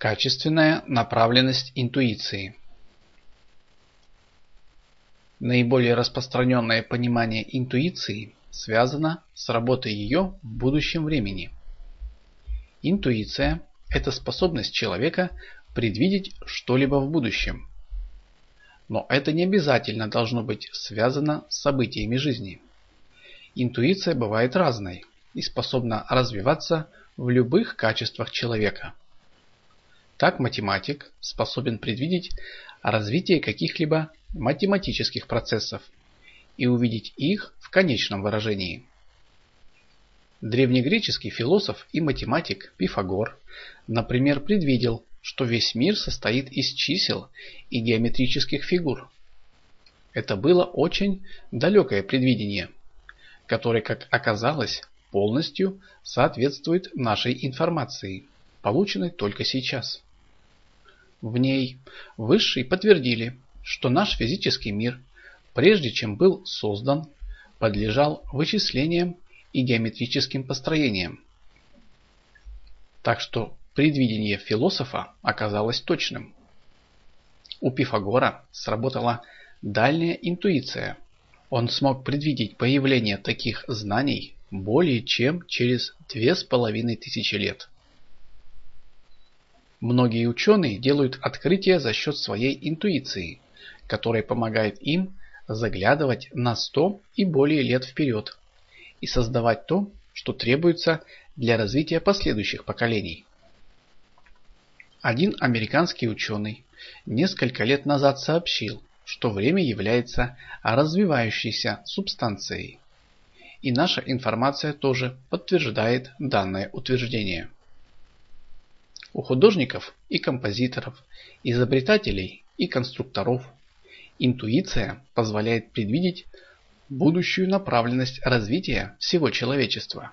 Качественная направленность интуиции Наиболее распространенное понимание интуиции связано с работой ее в будущем времени. Интуиция – это способность человека предвидеть что-либо в будущем. Но это не обязательно должно быть связано с событиями жизни. Интуиция бывает разной и способна развиваться в любых качествах человека. Так математик способен предвидеть развитие каких-либо математических процессов и увидеть их в конечном выражении. Древнегреческий философ и математик Пифагор, например, предвидел, что весь мир состоит из чисел и геометрических фигур. Это было очень далекое предвидение, которое, как оказалось, полностью соответствует нашей информации, полученной только сейчас. В ней высшие подтвердили, что наш физический мир, прежде чем был создан, подлежал вычислениям и геометрическим построениям. Так что предвидение философа оказалось точным. У Пифагора сработала дальняя интуиция. Он смог предвидеть появление таких знаний более чем через две с половиной тысячи лет. Многие ученые делают открытия за счет своей интуиции, которая помогает им заглядывать на 100 и более лет вперед и создавать то, что требуется для развития последующих поколений. Один американский ученый несколько лет назад сообщил, что время является развивающейся субстанцией. И наша информация тоже подтверждает данное утверждение. У художников и композиторов, изобретателей и конструкторов интуиция позволяет предвидеть будущую направленность развития всего человечества.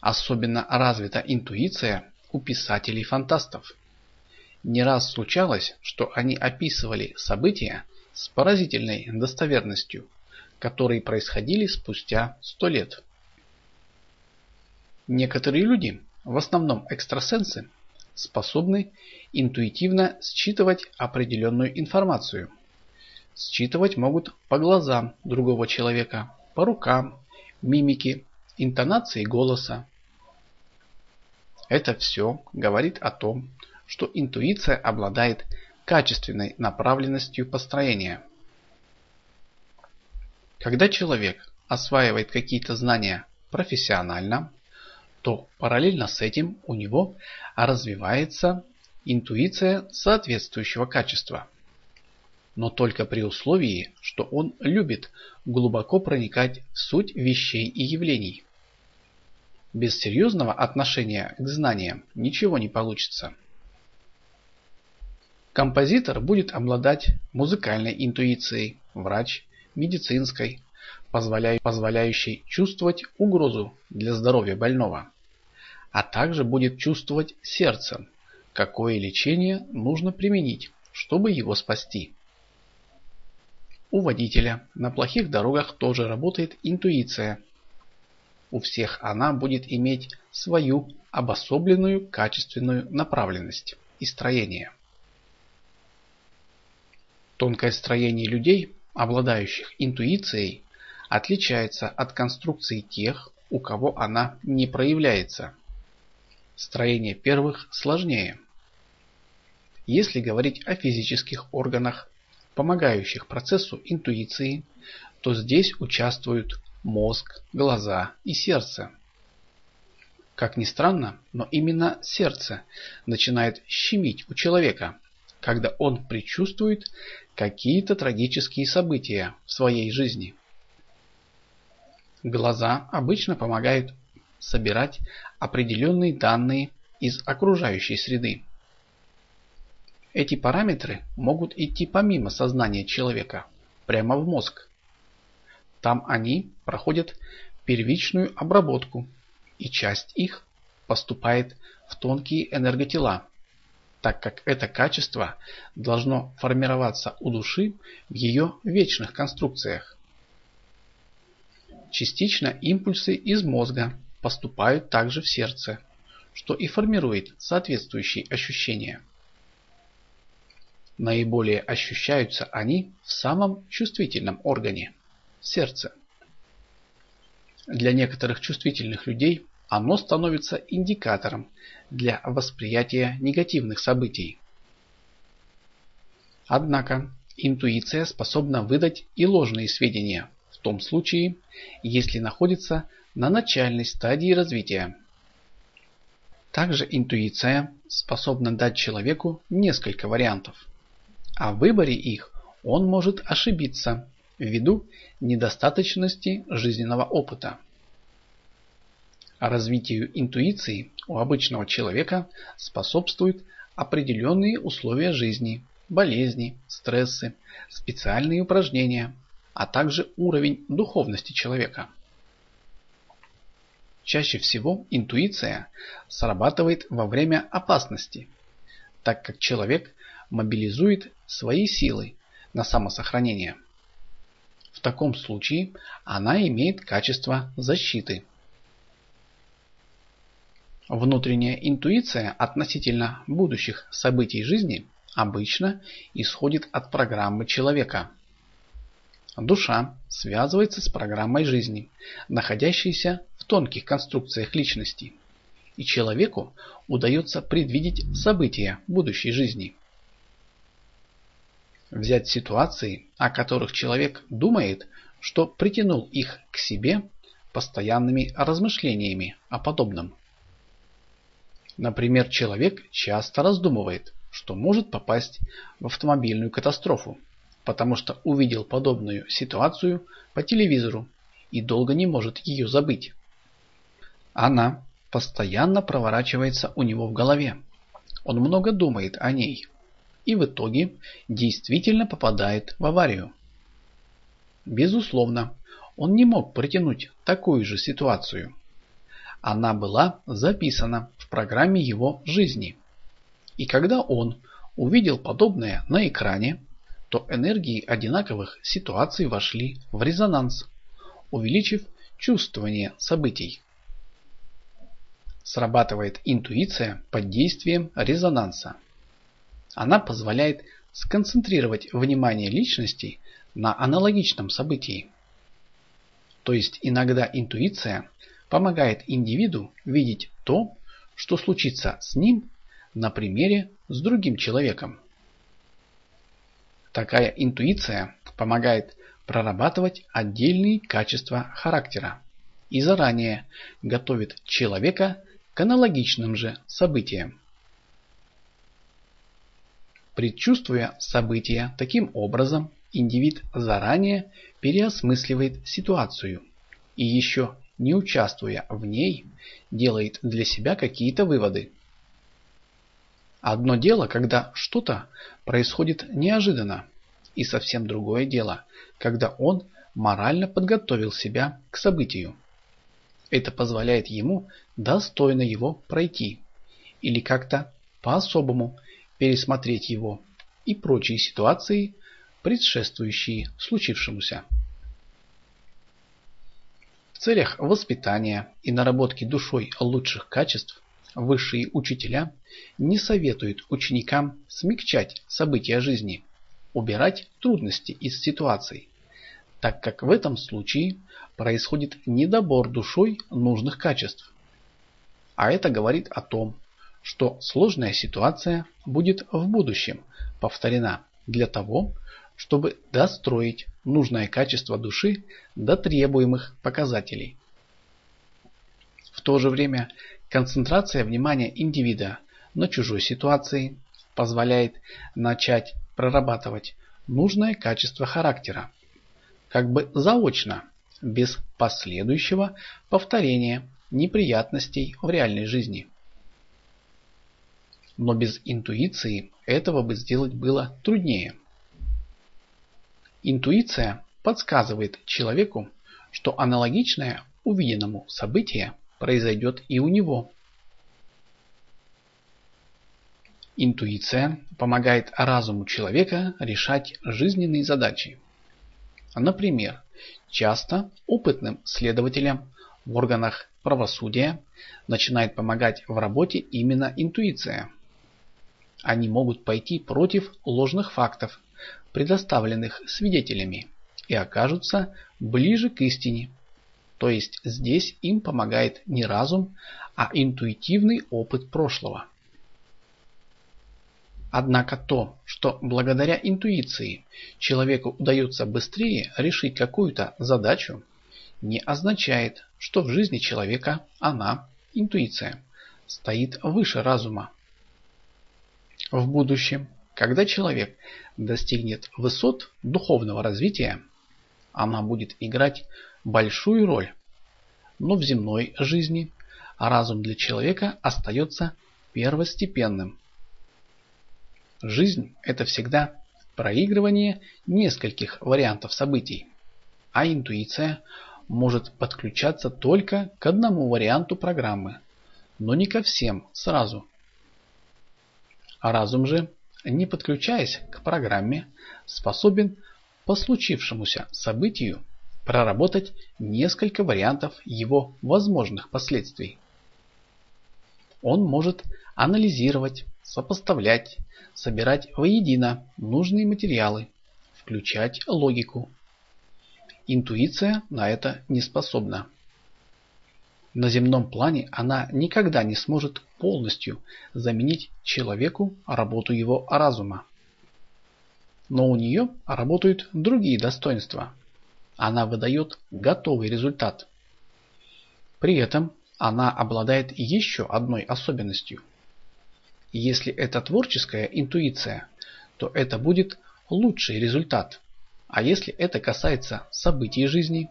Особенно развита интуиция у писателей-фантастов. Не раз случалось, что они описывали события с поразительной достоверностью, которые происходили спустя сто лет. Некоторые люди в основном экстрасенсы, способны интуитивно считывать определенную информацию. Считывать могут по глазам другого человека, по рукам, мимике, интонации голоса. Это все говорит о том, что интуиция обладает качественной направленностью построения. Когда человек осваивает какие-то знания профессионально, то параллельно с этим у него развивается интуиция соответствующего качества. Но только при условии, что он любит глубоко проникать в суть вещей и явлений. Без серьезного отношения к знаниям ничего не получится. Композитор будет обладать музыкальной интуицией, врач – медицинской, позволяющей чувствовать угрозу для здоровья больного а также будет чувствовать сердцем, какое лечение нужно применить, чтобы его спасти. У водителя на плохих дорогах тоже работает интуиция. У всех она будет иметь свою обособленную качественную направленность и строение. Тонкое строение людей, обладающих интуицией, отличается от конструкции тех, у кого она не проявляется. Строение первых сложнее. Если говорить о физических органах, помогающих процессу интуиции, то здесь участвуют мозг, глаза и сердце. Как ни странно, но именно сердце начинает щемить у человека, когда он предчувствует какие-то трагические события в своей жизни. Глаза обычно помогают собирать определенные данные из окружающей среды. Эти параметры могут идти помимо сознания человека, прямо в мозг. Там они проходят первичную обработку, и часть их поступает в тонкие энерготела, так как это качество должно формироваться у души в ее вечных конструкциях. Частично импульсы из мозга поступают также в сердце, что и формирует соответствующие ощущения. Наиболее ощущаются они в самом чувствительном органе – сердце. Для некоторых чувствительных людей оно становится индикатором для восприятия негативных событий. Однако интуиция способна выдать и ложные сведения том случае, если находится на начальной стадии развития. Также интуиция способна дать человеку несколько вариантов. А в выборе их он может ошибиться ввиду недостаточности жизненного опыта. Развитию интуиции у обычного человека способствуют определенные условия жизни, болезни, стрессы, специальные упражнения, а также уровень духовности человека. Чаще всего интуиция срабатывает во время опасности, так как человек мобилизует свои силы на самосохранение. В таком случае она имеет качество защиты. Внутренняя интуиция относительно будущих событий жизни обычно исходит от программы человека. Душа связывается с программой жизни, находящейся в тонких конструкциях личности, и человеку удается предвидеть события будущей жизни. Взять ситуации, о которых человек думает, что притянул их к себе постоянными размышлениями о подобном. Например, человек часто раздумывает, что может попасть в автомобильную катастрофу, потому что увидел подобную ситуацию по телевизору и долго не может ее забыть. Она постоянно проворачивается у него в голове. Он много думает о ней и в итоге действительно попадает в аварию. Безусловно, он не мог протянуть такую же ситуацию. Она была записана в программе его жизни. И когда он увидел подобное на экране, то энергии одинаковых ситуаций вошли в резонанс, увеличив чувствование событий. Срабатывает интуиция под действием резонанса. Она позволяет сконцентрировать внимание личности на аналогичном событии. То есть иногда интуиция помогает индивиду видеть то, что случится с ним на примере с другим человеком. Такая интуиция помогает прорабатывать отдельные качества характера и заранее готовит человека к аналогичным же событиям. Предчувствуя события таким образом, индивид заранее переосмысливает ситуацию и еще не участвуя в ней, делает для себя какие-то выводы. Одно дело, когда что-то происходит неожиданно, и совсем другое дело, когда он морально подготовил себя к событию. Это позволяет ему достойно его пройти или как-то по-особому пересмотреть его и прочие ситуации, предшествующие случившемуся. В целях воспитания и наработки душой лучших качеств высшие учителя не советуют ученикам смягчать события жизни, убирать трудности из ситуаций, так как в этом случае происходит недобор душой нужных качеств. А это говорит о том, что сложная ситуация будет в будущем повторена для того, чтобы достроить нужное качество души до требуемых показателей. В то же время Концентрация внимания индивида на чужой ситуации позволяет начать прорабатывать нужное качество характера, как бы заочно, без последующего повторения неприятностей в реальной жизни. Но без интуиции этого бы сделать было труднее. Интуиция подсказывает человеку, что аналогичное увиденному событие произойдет и у него. Интуиция помогает разуму человека решать жизненные задачи. Например, часто опытным следователям в органах правосудия начинает помогать в работе именно интуиция. Они могут пойти против ложных фактов, предоставленных свидетелями, и окажутся ближе к истине. То есть здесь им помогает не разум, а интуитивный опыт прошлого. Однако то, что благодаря интуиции человеку удается быстрее решить какую-то задачу, не означает, что в жизни человека она, интуиция, стоит выше разума. В будущем, когда человек достигнет высот духовного развития, она будет играть большую роль. Но в земной жизни разум для человека остается первостепенным. Жизнь – это всегда проигрывание нескольких вариантов событий, а интуиция может подключаться только к одному варианту программы, но не ко всем сразу. Разум же, не подключаясь к программе, способен по случившемуся событию проработать несколько вариантов его возможных последствий. Он может анализировать, сопоставлять, собирать воедино нужные материалы, включать логику. Интуиция на это не способна. На земном плане она никогда не сможет полностью заменить человеку работу его разума. Но у нее работают другие достоинства. Она выдает готовый результат. При этом она обладает еще одной особенностью – если это творческая интуиция, то это будет лучший результат. А если это касается событий жизни,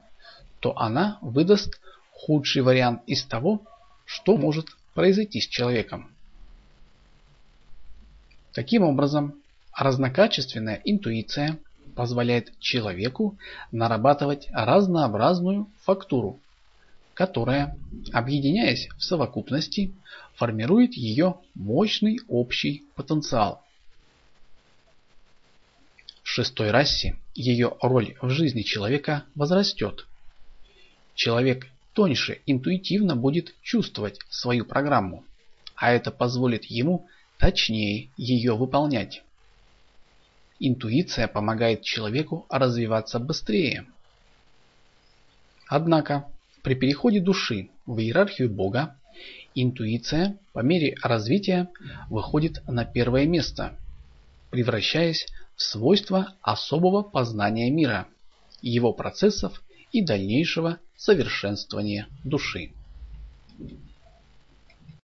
то она выдаст худший вариант из того, что может произойти с человеком. Таким образом, разнокачественная интуиция позволяет человеку нарабатывать разнообразную фактуру, которая, объединяясь в совокупности, формирует ее мощный общий потенциал. В шестой расе ее роль в жизни человека возрастет. Человек тоньше интуитивно будет чувствовать свою программу, а это позволит ему точнее ее выполнять. Интуиция помогает человеку развиваться быстрее. Однако при переходе души в иерархию Бога Интуиция по мере развития выходит на первое место, превращаясь в свойство особого познания мира, его процессов и дальнейшего совершенствования души.